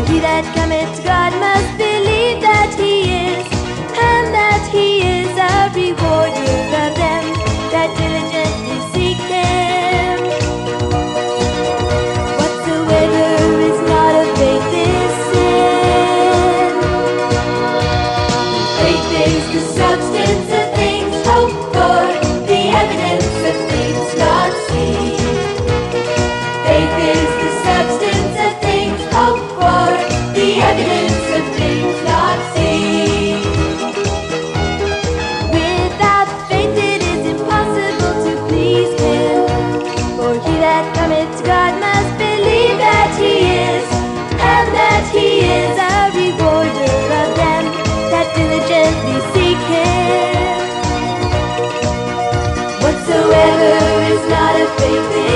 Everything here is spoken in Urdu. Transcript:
مشکور مست Yeah.